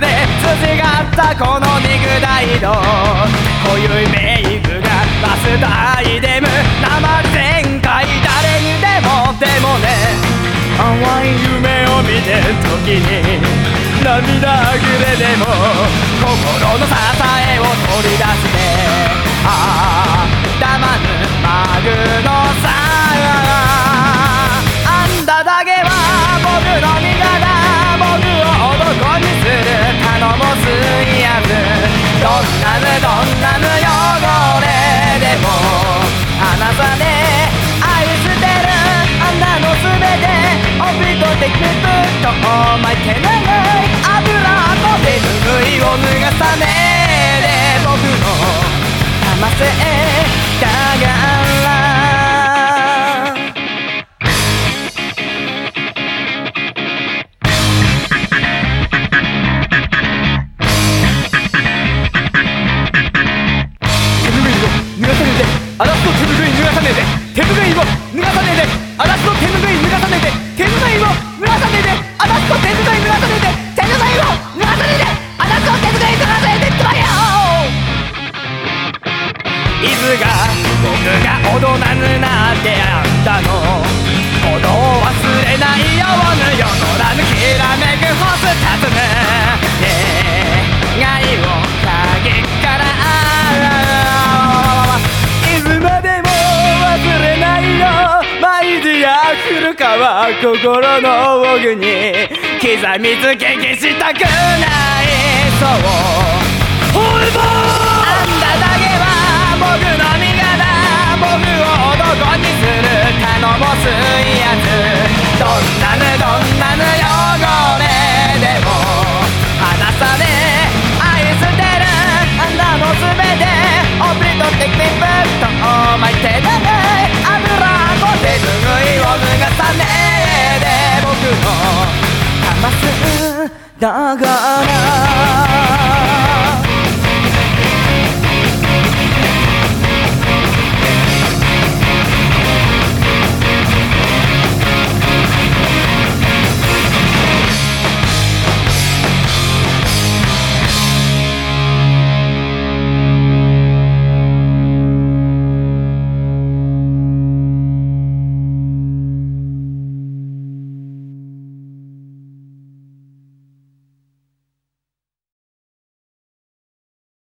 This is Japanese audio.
で辻がったこの肉大道。こういうメイクがバスタイデム。生前回誰にでもでもね。淡い夢を見てる時に涙ぐれでも。心の支えを取り出しい脱がさねえで手拭いを脱がさねえであらすと手ぬぐい脱がさねえで手ぬぐいを脱がさねえであらすと手ぬぐい脱がさねえで手ぬぐいを脱がさねえであらすと手ぬぐい脱がさねえでってばよいつが僕が踊らぬなってあったのことを忘れディア古川心の奥に刻みつけ消したくないそうだから